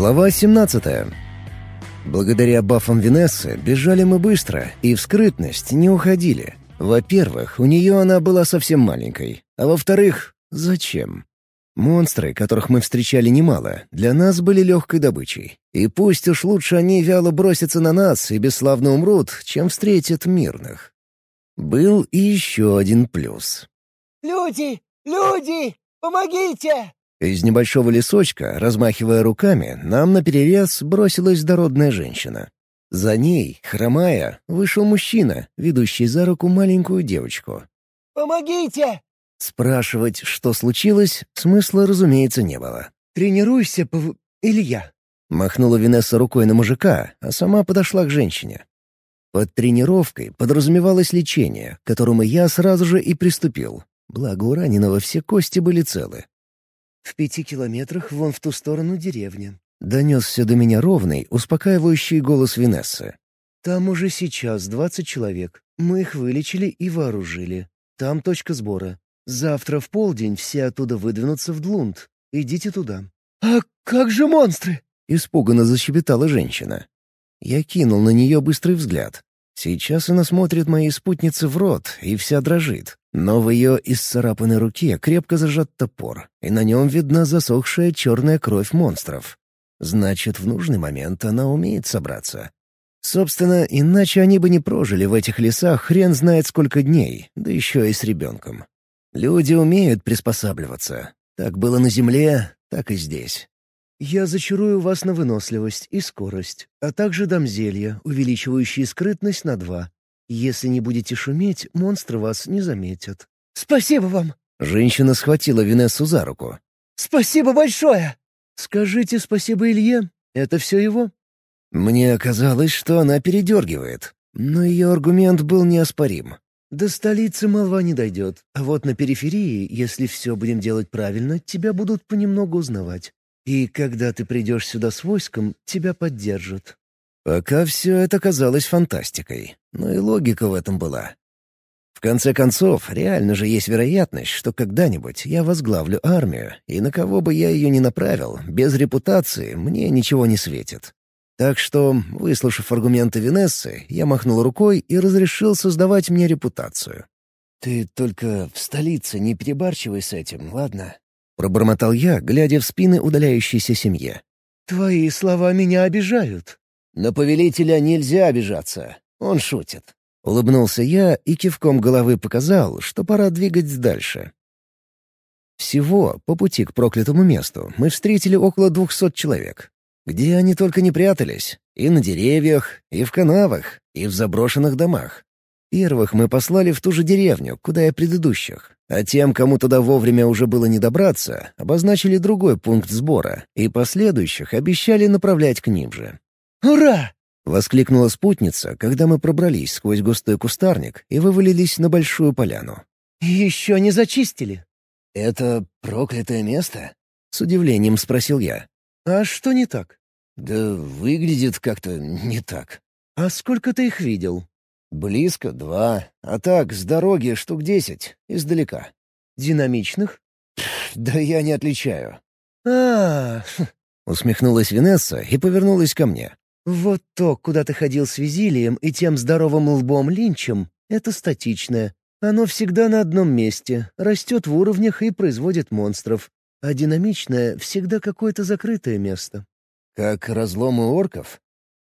Глава 17. Благодаря бафам Винессы бежали мы быстро и в скрытность не уходили. Во-первых, у нее она была совсем маленькой, а во-вторых, зачем? Монстры, которых мы встречали немало, для нас были легкой добычей. И пусть уж лучше они вяло бросятся на нас и бесславно умрут, чем встретят мирных. Был и еще один плюс. «Люди! Люди! Помогите!» Из небольшого лесочка, размахивая руками, нам наперерез бросилась дородная женщина. За ней, хромая, вышел мужчина, ведущий за руку маленькую девочку. «Помогите!» Спрашивать, что случилось, смысла, разумеется, не было. «Тренируйся, Пав... Илья!» Махнула Винесса рукой на мужика, а сама подошла к женщине. Под тренировкой подразумевалось лечение, к которому я сразу же и приступил. Благо у раненого все кости были целы. «В пяти километрах вон в ту сторону деревня», — донесся до меня ровный, успокаивающий голос Винессы. «Там уже сейчас двадцать человек. Мы их вылечили и вооружили. Там точка сбора. Завтра в полдень все оттуда выдвинутся в Длунд. Идите туда». «А как же монстры?» — испуганно защебетала женщина. Я кинул на нее быстрый взгляд. Сейчас она смотрит моей спутнице в рот и вся дрожит. Но в ее исцарапанной руке крепко зажат топор, и на нем видна засохшая черная кровь монстров. Значит, в нужный момент она умеет собраться. Собственно, иначе они бы не прожили в этих лесах хрен знает сколько дней, да еще и с ребенком. Люди умеют приспосабливаться. Так было на Земле, так и здесь. «Я зачарую вас на выносливость и скорость, а также дам зелья, увеличивающие скрытность на два. Если не будете шуметь, монстры вас не заметят». «Спасибо вам!» Женщина схватила Винессу за руку. «Спасибо большое!» «Скажите спасибо Илье. Это все его?» Мне казалось, что она передергивает, но ее аргумент был неоспорим. До столицы молва не дойдет, а вот на периферии, если все будем делать правильно, тебя будут понемногу узнавать. И когда ты придешь сюда с войском, тебя поддержат». Пока все это казалось фантастикой, но и логика в этом была. В конце концов, реально же есть вероятность, что когда-нибудь я возглавлю армию, и на кого бы я ее ни направил, без репутации мне ничего не светит. Так что, выслушав аргументы Венессы, я махнул рукой и разрешил создавать мне репутацию. «Ты только в столице не перебарчивай с этим, ладно?» Пробормотал я, глядя в спины удаляющейся семье. «Твои слова меня обижают». «На повелителя нельзя обижаться. Он шутит». Улыбнулся я и кивком головы показал, что пора двигать дальше. Всего по пути к проклятому месту мы встретили около двухсот человек. Где они только не прятались. И на деревьях, и в канавах, и в заброшенных домах. Первых мы послали в ту же деревню, куда и предыдущих. А тем, кому туда вовремя уже было не добраться, обозначили другой пункт сбора, и последующих обещали направлять к ним же. «Ура!» — воскликнула спутница, когда мы пробрались сквозь густой кустарник и вывалились на большую поляну. «Еще не зачистили?» «Это проклятое место?» — с удивлением спросил я. «А что не так?» «Да выглядит как-то не так». «А сколько ты их видел?» «Близко — два, а так, с дороги штук десять, издалека». «Динамичных?» «Да я не отличаю». а, усмехнулась Винесса и повернулась ко мне. «Вот то, куда ты ходил с Визилием и тем здоровым лбом Линчем, это статичное. Оно всегда на одном месте, растет в уровнях и производит монстров. А динамичное — всегда какое-то закрытое место. Как разломы орков?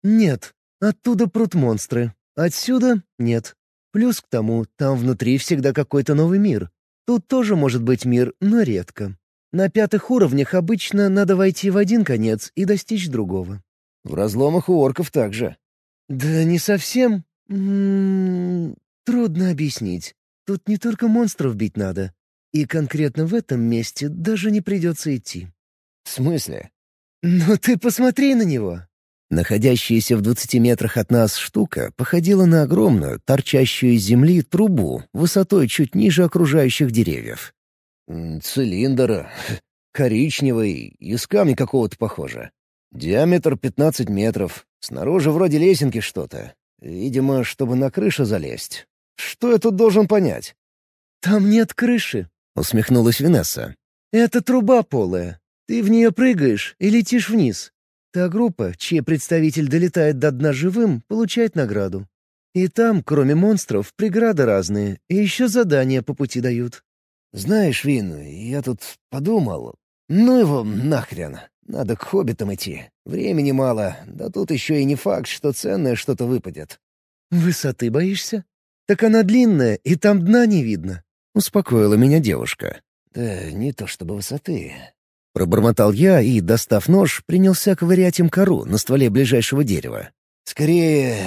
Нет, оттуда прут монстры. Отсюда — нет. Плюс к тому, там внутри всегда какой-то новый мир. Тут тоже может быть мир, но редко. На пятых уровнях обычно надо войти в один конец и достичь другого. В разломах у орков также. Да не совсем. М -м -м, трудно объяснить. Тут не только монстров бить надо. И конкретно в этом месте даже не придется идти. В смысле? «Ну ты посмотри на него!» Находящаяся в двадцати метрах от нас штука походила на огромную, торчащую из земли трубу высотой чуть ниже окружающих деревьев. «Цилиндр, коричневый, из камня какого-то похоже. Диаметр пятнадцать метров, снаружи вроде лесенки что-то. Видимо, чтобы на крышу залезть. Что я тут должен понять?» «Там нет крыши», — усмехнулась Винесса. «Это труба полая. Ты в нее прыгаешь и летишь вниз. Та группа, чей представитель долетает до дна живым, получает награду. И там, кроме монстров, преграды разные, и еще задания по пути дают. «Знаешь, Вин, я тут подумал. Ну его нахрен. Надо к хоббитам идти. Времени мало, да тут еще и не факт, что ценное что-то выпадет». «Высоты боишься? Так она длинная, и там дна не видно», — успокоила меня девушка. «Да не то чтобы высоты». Пробормотал я и, достав нож, принялся ковырять им кору на стволе ближайшего дерева. «Скорее,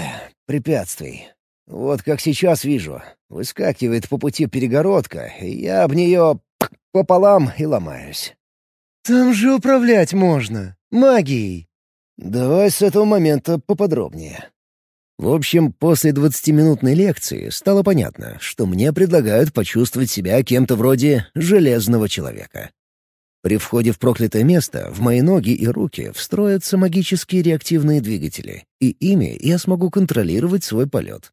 препятствий. Вот как сейчас вижу. Выскакивает по пути перегородка, и я об нее пополам и ломаюсь». «Там же управлять можно. Магией». «Давай с этого момента поподробнее». В общем, после двадцатиминутной лекции стало понятно, что мне предлагают почувствовать себя кем-то вроде «железного человека». При входе в проклятое место в мои ноги и руки встроятся магические реактивные двигатели, и ими я смогу контролировать свой полет.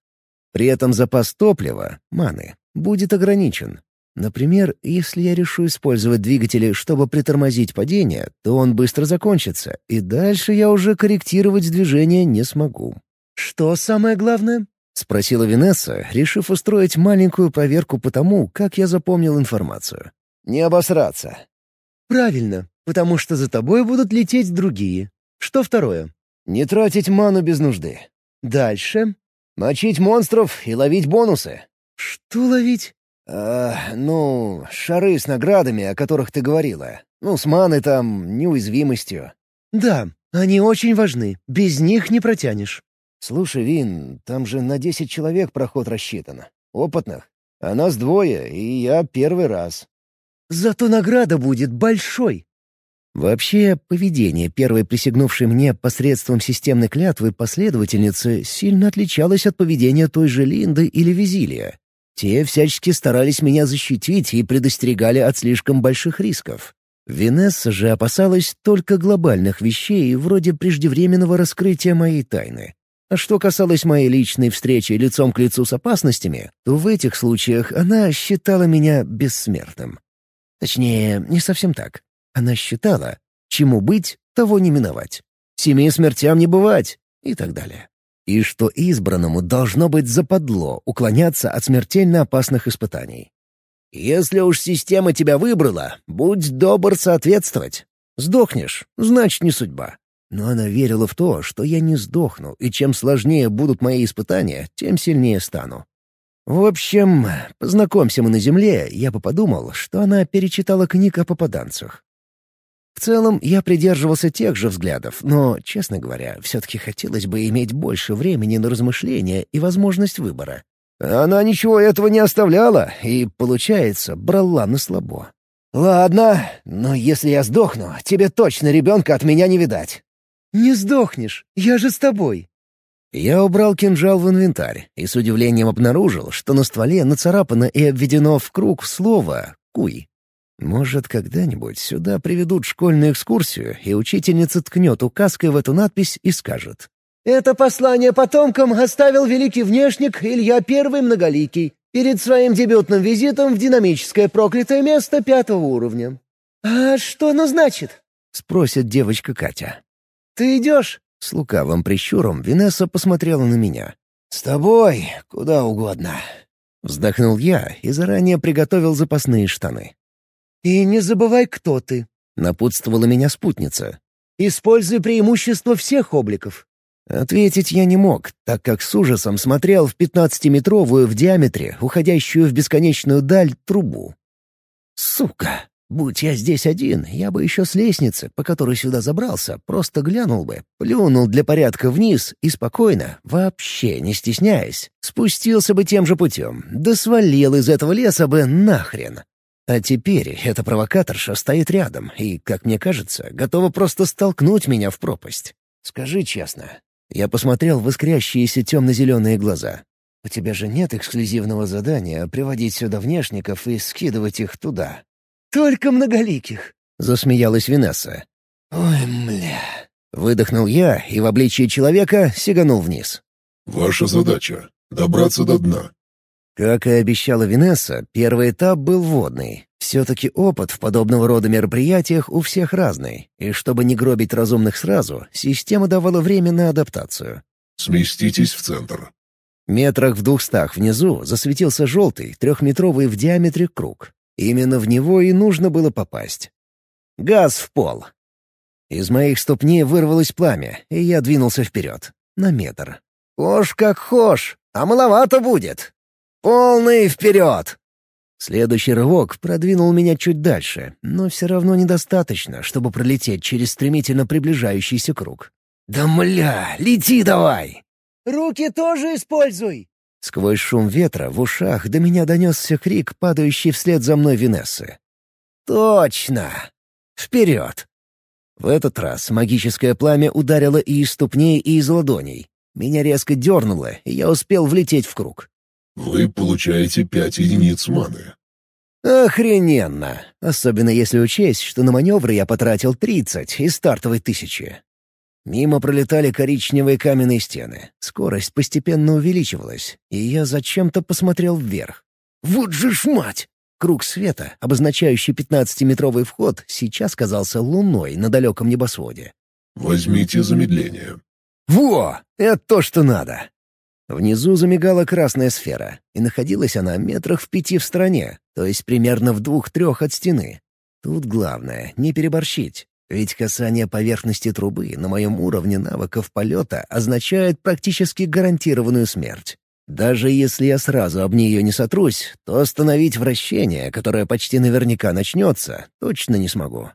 При этом запас топлива, маны, будет ограничен, Например, если я решу использовать двигатели, чтобы притормозить падение, то он быстро закончится, и дальше я уже корректировать движение не смогу. «Что самое главное?» — спросила Винесса, решив устроить маленькую проверку по тому, как я запомнил информацию. «Не обосраться». «Правильно, потому что за тобой будут лететь другие. Что второе?» «Не тратить ману без нужды». «Дальше?» «Мочить монстров и ловить бонусы». «Что ловить?» «Э, ну, шары с наградами, о которых ты говорила. Ну, с маной там, неуязвимостью». «Да, они очень важны. Без них не протянешь». «Слушай, Вин, там же на десять человек проход рассчитан. Опытных. А нас двое, и я первый раз». «Зато награда будет большой». Вообще, поведение первой присягнувшей мне посредством системной клятвы последовательницы сильно отличалось от поведения той же Линды или Визилия. Те всячески старались меня защитить и предостерегали от слишком больших рисков. Венесса же опасалась только глобальных вещей, вроде преждевременного раскрытия моей тайны. А что касалось моей личной встречи лицом к лицу с опасностями, то в этих случаях она считала меня бессмертным. Точнее, не совсем так. Она считала, чему быть, того не миновать. Семи смертям не бывать и так далее и что избранному должно быть западло уклоняться от смертельно опасных испытаний. Если уж система тебя выбрала, будь добр соответствовать. Сдохнешь, значит, не судьба. Но она верила в то, что я не сдохну, и чем сложнее будут мои испытания, тем сильнее стану. В общем, познакомься мы на Земле, я бы подумал, что она перечитала книг о попаданцах. В целом, я придерживался тех же взглядов, но, честно говоря, все-таки хотелось бы иметь больше времени на размышления и возможность выбора. Она ничего этого не оставляла и, получается, брала на слабо. «Ладно, но если я сдохну, тебе точно ребенка от меня не видать». «Не сдохнешь, я же с тобой». Я убрал кинжал в инвентарь и с удивлением обнаружил, что на стволе нацарапано и обведено в круг слово «куй». Может, когда-нибудь сюда приведут школьную экскурсию, и учительница ткнет указкой в эту надпись и скажет. «Это послание потомкам оставил великий внешник Илья Первый Многоликий перед своим дебютным визитом в динамическое проклятое место пятого уровня». «А что оно значит?» — спросит девочка Катя. «Ты идешь?» С лукавым прищуром Винесса посмотрела на меня. «С тобой куда угодно». Вздохнул я и заранее приготовил запасные штаны. «И не забывай, кто ты», — напутствовала меня спутница. «Используй преимущество всех обликов». Ответить я не мог, так как с ужасом смотрел в пятнадцатиметровую в диаметре, уходящую в бесконечную даль, трубу. «Сука! Будь я здесь один, я бы еще с лестницы, по которой сюда забрался, просто глянул бы, плюнул для порядка вниз и спокойно, вообще не стесняясь, спустился бы тем же путем, да свалил из этого леса бы нахрен. А теперь эта провокаторша стоит рядом и, как мне кажется, готова просто столкнуть меня в пропасть. Скажи честно. Я посмотрел в искрящиеся темно-зеленые глаза. «У тебя же нет эксклюзивного задания приводить сюда внешников и скидывать их туда?» «Только многоликих», — засмеялась Винесса. «Ой, мля...» Выдохнул я и в обличии человека сиганул вниз. «Ваша задача — добраться до дна. Как и обещала Винесса, первый этап был водный. Все-таки опыт в подобного рода мероприятиях у всех разный, и чтобы не гробить разумных сразу, система давала время на адаптацию. «Сместитесь в центр». Метрах в двухстах внизу засветился желтый, трехметровый в диаметре круг. Именно в него и нужно было попасть. Газ в пол. Из моих ступней вырвалось пламя, и я двинулся вперед. На метр. «Хошь как хошь, а маловато будет. Полный вперед!» Следующий рывок продвинул меня чуть дальше, но все равно недостаточно, чтобы пролететь через стремительно приближающийся круг. «Да мля, лети давай!» «Руки тоже используй!» Сквозь шум ветра в ушах до меня донесся крик, падающий вслед за мной Винессы. «Точно! Вперед!» В этот раз магическое пламя ударило и из ступней, и из ладоней. Меня резко дернуло, и я успел влететь в круг. «Вы получаете пять единиц маны». «Охрененно! Особенно если учесть, что на маневры я потратил тридцать из стартовой тысячи. Мимо пролетали коричневые каменные стены. Скорость постепенно увеличивалась, и я зачем-то посмотрел вверх. «Вот же ж мать!» Круг света, обозначающий пятнадцатиметровый вход, сейчас казался луной на далеком небосводе. «Возьмите замедление». «Во! Это то, что надо!» Внизу замигала красная сфера, и находилась она метрах в пяти в стороне, то есть примерно в двух-трех от стены. Тут главное — не переборщить. Ведь касание поверхности трубы на моем уровне навыков полета означает практически гарантированную смерть. Даже если я сразу об нее не сотрусь, то остановить вращение, которое почти наверняка начнется, точно не смогу.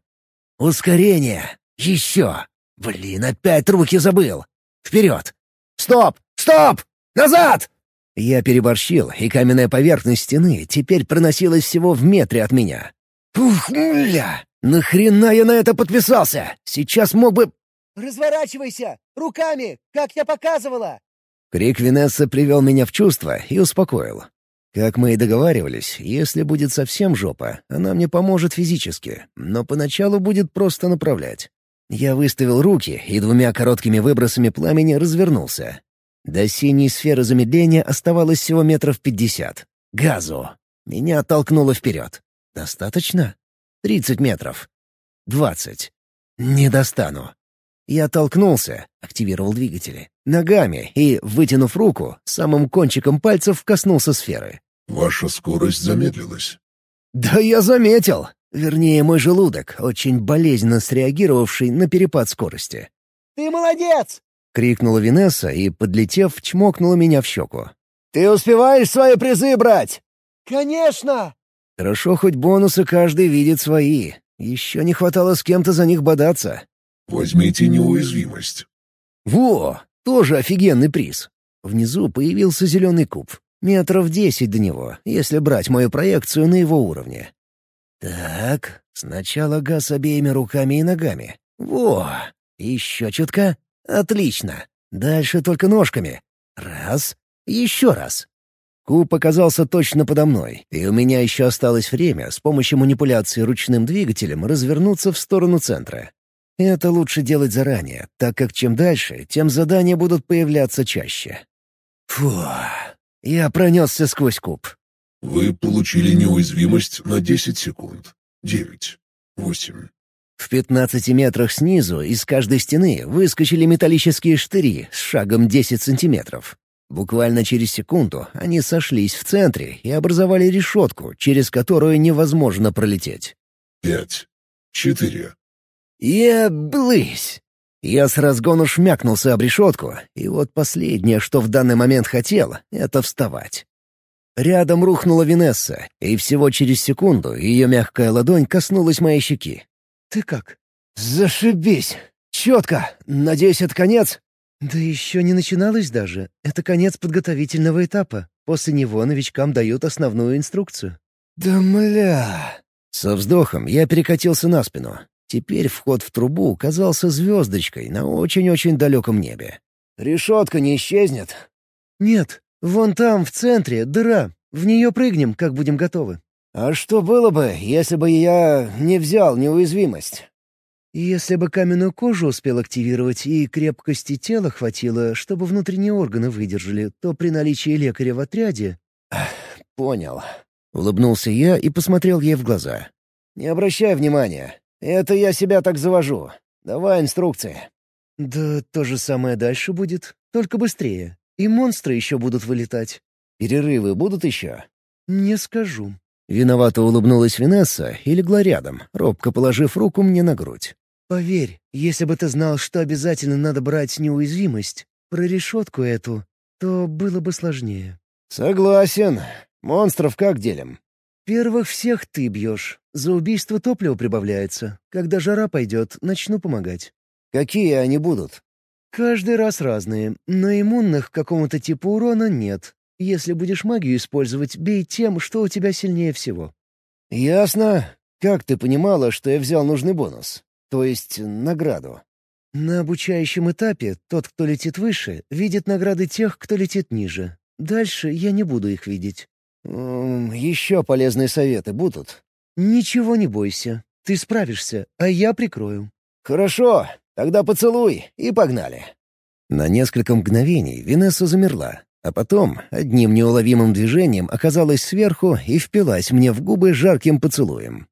Ускорение! Еще! Блин, опять руки забыл! Вперед! Стоп! Стоп! Назад! Я переборщил, и каменная поверхность стены теперь проносилась всего в метре от меня. Ух, мля! «Нахрена я на это подписался? Сейчас мог бы...» «Разворачивайся! Руками, как я показывала!» Крик Винесса привел меня в чувство и успокоил. Как мы и договаривались, если будет совсем жопа, она мне поможет физически, но поначалу будет просто направлять. Я выставил руки и двумя короткими выбросами пламени развернулся. До синей сферы замедления оставалось всего метров пятьдесят. Газу! Меня оттолкнуло вперед. Достаточно? Тридцать метров. Двадцать. Не достану. Я толкнулся, активировал двигатели, ногами и, вытянув руку, самым кончиком пальцев коснулся сферы. «Ваша скорость замедлилась». «Да я заметил!» Вернее, мой желудок, очень болезненно среагировавший на перепад скорости. «Ты молодец!» — крикнула Винесса и, подлетев, чмокнула меня в щеку. «Ты успеваешь свои призы брать?» «Конечно!» Хорошо, хоть бонусы каждый видит свои. Еще не хватало с кем-то за них бодаться. «Возьмите неуязвимость». Во! Тоже офигенный приз. Внизу появился зеленый куб. Метров десять до него, если брать мою проекцию на его уровне. Так, сначала газ обеими руками и ногами. Во! Еще чутка. Отлично. Дальше только ножками. Раз. Еще раз. Куб оказался точно подо мной, и у меня еще осталось время с помощью манипуляции ручным двигателем развернуться в сторону центра. Это лучше делать заранее, так как чем дальше, тем задания будут появляться чаще. Фу, я пронесся сквозь куб. Вы получили неуязвимость на 10 секунд. Девять. Восемь. В 15 метрах снизу из каждой стены выскочили металлические штыри с шагом 10 сантиметров. Буквально через секунду они сошлись в центре и образовали решетку, через которую невозможно пролететь. Пять. Четыре. Еблысь! Я с разгону шмякнулся об решетку, и вот последнее, что в данный момент хотел, — это вставать. Рядом рухнула Винесса, и всего через секунду ее мягкая ладонь коснулась моей щеки. «Ты как?» «Зашибись! Четко! Надеюсь, это конец?» «Да еще не начиналось даже. Это конец подготовительного этапа. После него новичкам дают основную инструкцию». «Да мля...» Со вздохом я перекатился на спину. Теперь вход в трубу казался звездочкой на очень-очень далеком небе. «Решетка не исчезнет?» «Нет. Вон там, в центре, дыра. В нее прыгнем, как будем готовы». «А что было бы, если бы я не взял неуязвимость?» Если бы каменную кожу успел активировать и крепкости тела хватило, чтобы внутренние органы выдержали, то при наличии лекаря в отряде... «Понял. Улыбнулся я и посмотрел ей в глаза. «Не обращай внимания. Это я себя так завожу. Давай инструкции». «Да то же самое дальше будет, только быстрее. И монстры еще будут вылетать». «Перерывы будут еще?» «Не скажу». Виновато улыбнулась Винесса и легла рядом, робко положив руку мне на грудь. «Поверь, если бы ты знал, что обязательно надо брать неуязвимость, про решетку эту, то было бы сложнее». «Согласен. Монстров как делим?» «Первых всех ты бьешь. За убийство топлива прибавляется. Когда жара пойдет, начну помогать». «Какие они будут?» «Каждый раз разные, но иммунных к какому-то типу урона нет. Если будешь магию использовать, бей тем, что у тебя сильнее всего». «Ясно. Как ты понимала, что я взял нужный бонус? То есть награду?» «На обучающем этапе тот, кто летит выше, видит награды тех, кто летит ниже. Дальше я не буду их видеть». «Еще полезные советы будут?» «Ничего не бойся. Ты справишься, а я прикрою». «Хорошо. Тогда поцелуй и погнали». На несколько мгновений Винесса замерла, а потом одним неуловимым движением оказалась сверху и впилась мне в губы жарким поцелуем.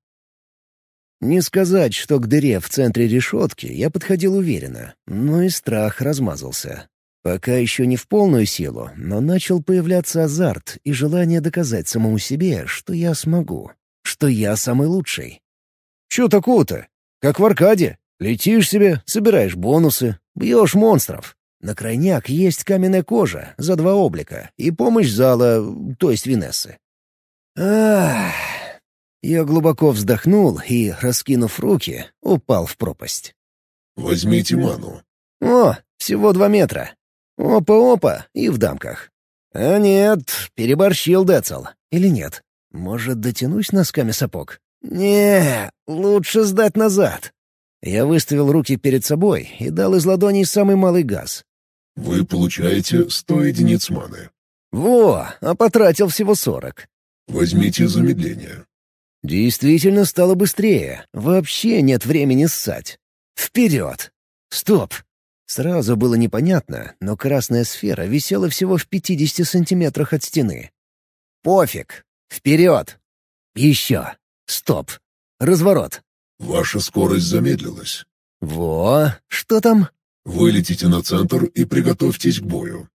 Не сказать, что к дыре в центре решетки я подходил уверенно, но и страх размазался. Пока еще не в полную силу, но начал появляться азарт и желание доказать самому себе, что я смогу, что я самый лучший. «Чё такого-то? Как в аркаде. Летишь себе, собираешь бонусы, бьешь монстров. На крайняк есть каменная кожа за два облика и помощь зала, то есть Винессы. Ах... Я глубоко вздохнул и, раскинув руки, упал в пропасть. «Возьмите ману». «О, всего два метра. Опа-опа, и в дамках. А нет, переборщил Децл. Или нет? Может, дотянусь носками сапог? Не, лучше сдать назад». Я выставил руки перед собой и дал из ладоней самый малый газ. Вы получаете 100 единиц маны. Во, а потратил всего 40. Возьмите замедление. Действительно стало быстрее. Вообще нет времени ссать. Вперед! Стоп! Сразу было непонятно, но красная сфера висела всего в 50 сантиметрах от стены. Пофиг! Вперед! Еще! Стоп! Разворот! Ваша скорость замедлилась. Во, что там? Вылетите на центр и приготовьтесь к бою.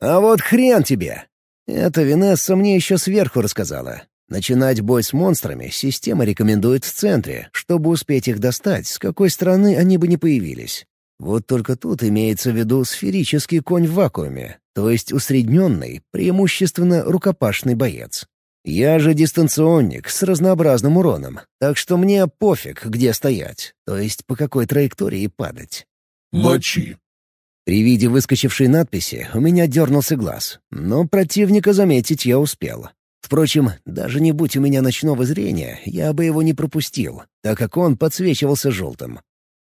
А вот хрен тебе! Это Винесса мне еще сверху рассказала. Начинать бой с монстрами система рекомендует в центре, чтобы успеть их достать, с какой стороны они бы не появились. Вот только тут имеется в виду сферический конь в вакууме, то есть усредненный, преимущественно рукопашный боец. Я же дистанционник с разнообразным уроном, так что мне пофиг, где стоять, то есть по какой траектории падать. Мочи. При виде выскочившей надписи у меня дернулся глаз, но противника заметить я успел. Впрочем, даже не будь у меня ночного зрения, я бы его не пропустил, так как он подсвечивался желтым.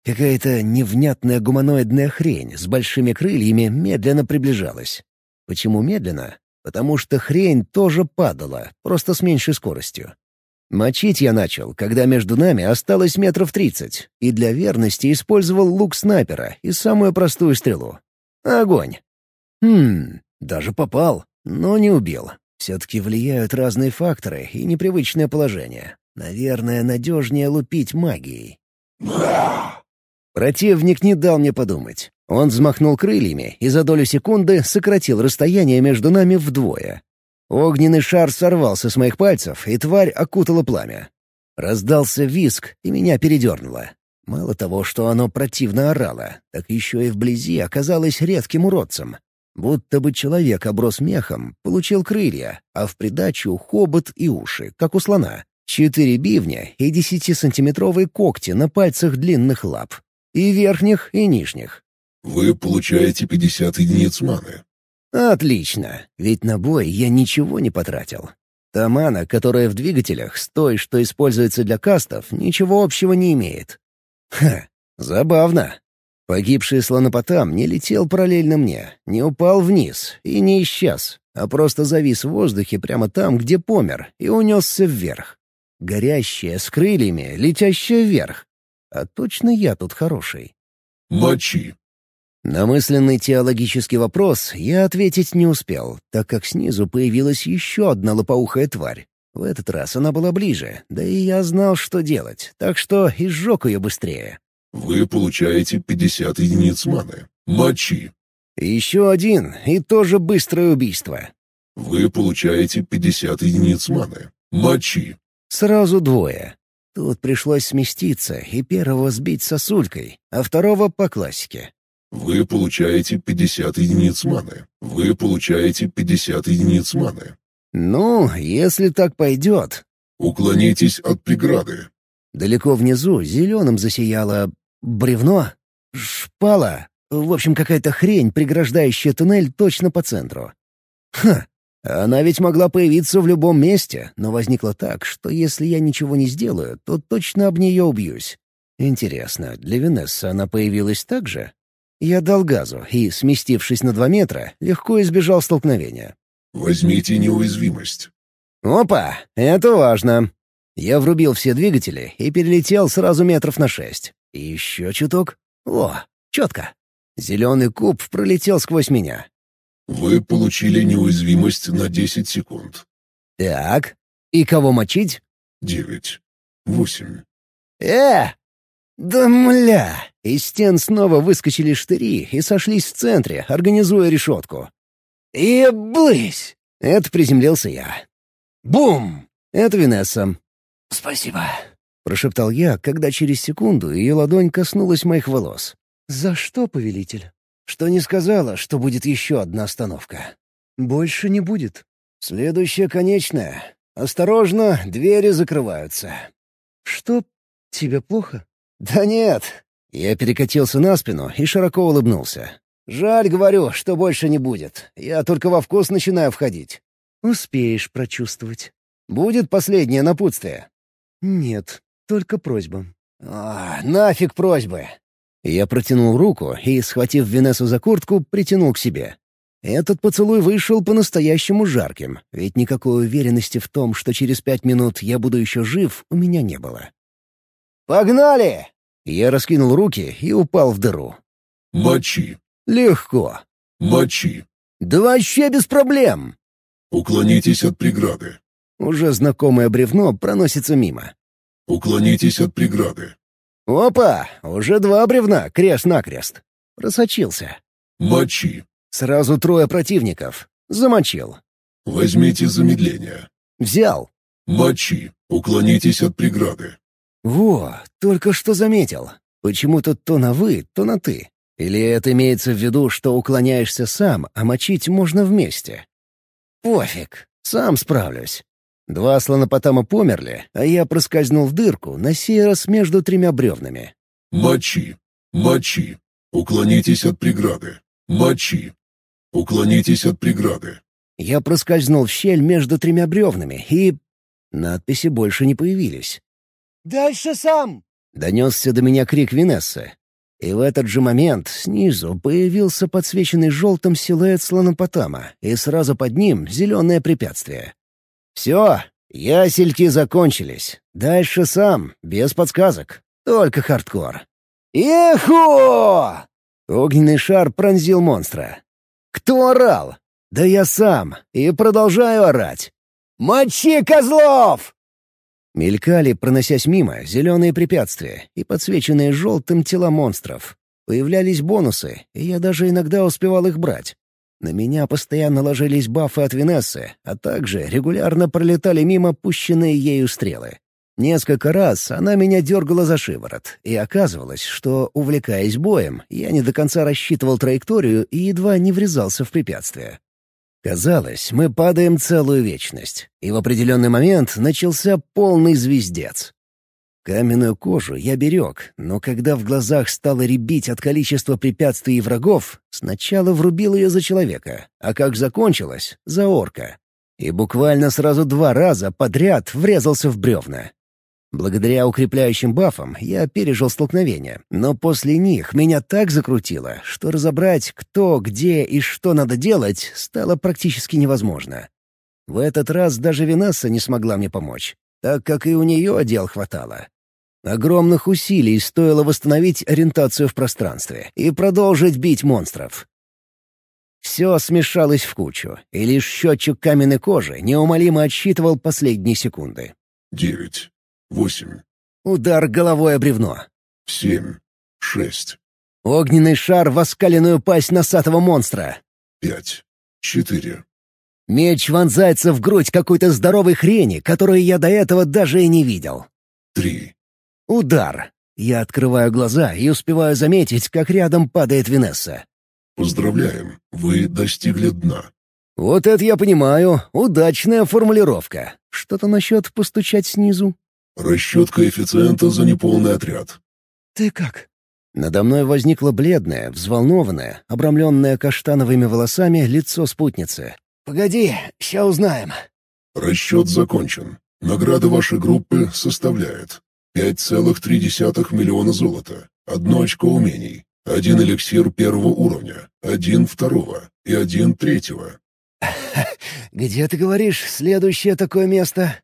Какая-то невнятная гуманоидная хрень с большими крыльями медленно приближалась. Почему медленно? Потому что хрень тоже падала, просто с меньшей скоростью. Мочить я начал, когда между нами осталось метров тридцать, и для верности использовал лук снайпера и самую простую стрелу. Огонь. Хм, даже попал, но не убил. Все-таки влияют разные факторы и непривычное положение. Наверное, надежнее лупить магией. Противник не дал мне подумать. Он взмахнул крыльями и за долю секунды сократил расстояние между нами вдвое. Огненный шар сорвался с моих пальцев, и тварь окутала пламя. Раздался виск, и меня передернуло. Мало того, что оно противно орало, так еще и вблизи оказалось редким уродцем. Будто бы человек оброс мехом, получил крылья, а в придачу хобот и уши, как у слона. Четыре бивня и десятисантиметровые когти на пальцах длинных лап. И верхних, и нижних. Вы получаете 50 единиц маны. Отлично, ведь на бой я ничего не потратил. Та мана, которая в двигателях, с той, что используется для кастов, ничего общего не имеет. Ха, забавно. Погибший слонопотам не летел параллельно мне, не упал вниз и не исчез, а просто завис в воздухе прямо там, где помер, и унесся вверх. Горящая, с крыльями, летящая вверх. А точно я тут хороший. Мочи. На мысленный теологический вопрос я ответить не успел, так как снизу появилась еще одна лопоухая тварь. В этот раз она была ближе, да и я знал, что делать, так что и сжег ее быстрее. Вы получаете 50 единиц маны. Мочи. Еще один, и тоже быстрое убийство. Вы получаете 50 единиц маны. Мочи. Сразу двое. Тут пришлось сместиться и первого сбить сосулькой, а второго по классике. Вы получаете 50 единиц маны. Вы получаете 50 единиц маны. Ну, если так пойдет. Уклонитесь от преграды. Далеко внизу зеленым засияло бревно, шпала, в общем, какая-то хрень, преграждающая туннель точно по центру. Ха, она ведь могла появиться в любом месте, но возникло так, что если я ничего не сделаю, то точно об нее убьюсь. Интересно, для Венессы она появилась так же? Я дал газу и, сместившись на два метра, легко избежал столкновения. Возьмите неуязвимость. Опа, это важно. Я врубил все двигатели и перелетел сразу метров на шесть. И еще чуток. О, четко. Зеленый куб пролетел сквозь меня. Вы получили неуязвимость на 10 секунд. Так, и кого мочить? Девять. Восемь. Э! Да мля! Из стен снова выскочили штыри и сошлись в центре, организуя решетку. «Еблысь!» — это приземлился я. «Бум!» — это Винесса. «Спасибо», — прошептал я, когда через секунду ее ладонь коснулась моих волос. «За что, повелитель?» «Что не сказала, что будет еще одна остановка?» «Больше не будет». «Следующая конечная. Осторожно, двери закрываются». «Что? Тебе плохо?» «Да нет». Я перекатился на спину и широко улыбнулся. «Жаль, говорю, что больше не будет. Я только во вкус начинаю входить». «Успеешь прочувствовать». «Будет последнее напутствие?» «Нет, только просьба». «А, нафиг просьбы!» Я протянул руку и, схватив Венесу за куртку, притянул к себе. Этот поцелуй вышел по-настоящему жарким, ведь никакой уверенности в том, что через пять минут я буду еще жив, у меня не было. «Погнали!» Я раскинул руки и упал в дыру. Мочи. «Легко. Мочи. Да вообще без проблем!» Уклонитесь от преграды. Уже знакомое бревно проносится мимо. Уклонитесь от преграды. «Опа! Уже два бревна, крест-накрест!» Просочился. Мочи. Сразу трое противников. Замочил. Возьмите замедление. Взял. Мочи. Уклонитесь от преграды. Во, только что заметил. Почему-то то на «вы», то на «ты». Или это имеется в виду, что уклоняешься сам, а мочить можно вместе? Пофиг, сам справлюсь. Два слонопотама померли, а я проскользнул в дырку, на сей раз между тремя бревнами. Мочи. Мочи. Уклонитесь от преграды. Мочи. Уклонитесь от преграды. Я проскользнул в щель между тремя бревнами, и... Надписи больше не появились. «Дальше сам!» — донесся до меня крик Винессы. И в этот же момент снизу появился подсвеченный желтым силуэт слонопотама, и сразу под ним зеленое препятствие. «Все, ясельки закончились. Дальше сам, без подсказок. Только хардкор». «Эхо!» Огненный шар пронзил монстра. «Кто орал?» «Да я сам, и продолжаю орать. Мочи козлов!» Мелькали, проносясь мимо, зеленые препятствия и подсвеченные желтым тела монстров. Появлялись бонусы, и я даже иногда успевал их брать. На меня постоянно ложились бафы от Винессы, а также регулярно пролетали мимо пущенные ею стрелы. Несколько раз она меня дергала за шиворот, и оказывалось, что, увлекаясь боем, я не до конца рассчитывал траекторию и едва не врезался в препятствие. Казалось, мы падаем целую вечность, и в определенный момент начался полный звездец. Каменную кожу я берег, но когда в глазах стало рябить от количества препятствий и врагов, сначала врубил ее за человека, а как закончилось — за орка. И буквально сразу два раза подряд врезался в бревна. Благодаря укрепляющим бафам я пережил столкновение, но после них меня так закрутило, что разобрать, кто, где и что надо делать, стало практически невозможно. В этот раз даже Винесса не смогла мне помочь, так как и у нее дел хватало. Огромных усилий стоило восстановить ориентацию в пространстве и продолжить бить монстров. Все смешалось в кучу, и лишь счетчик каменной кожи неумолимо отсчитывал последние секунды. Девять. Восемь. Удар головой о бревно. Семь. Шесть. Огненный шар в оскаленную пасть носатого монстра. Пять. Четыре. Меч вонзается в грудь какой-то здоровой хрени, которую я до этого даже и не видел. Три. Удар. Я открываю глаза и успеваю заметить, как рядом падает Винесса. Поздравляем, вы достигли дна. Вот это я понимаю. Удачная формулировка. Что-то насчет постучать снизу. Расчет коэффициента за неполный отряд. «Ты как?» Надо мной возникло бледное, взволнованное, обрамленное каштановыми волосами лицо спутницы. «Погоди, ща узнаем». Расчет закончен. Награда вашей группы составляет 5,3 миллиона золота, одно очко умений, один эликсир первого уровня, один второго и один третьего. «Где, ты говоришь, следующее такое место?»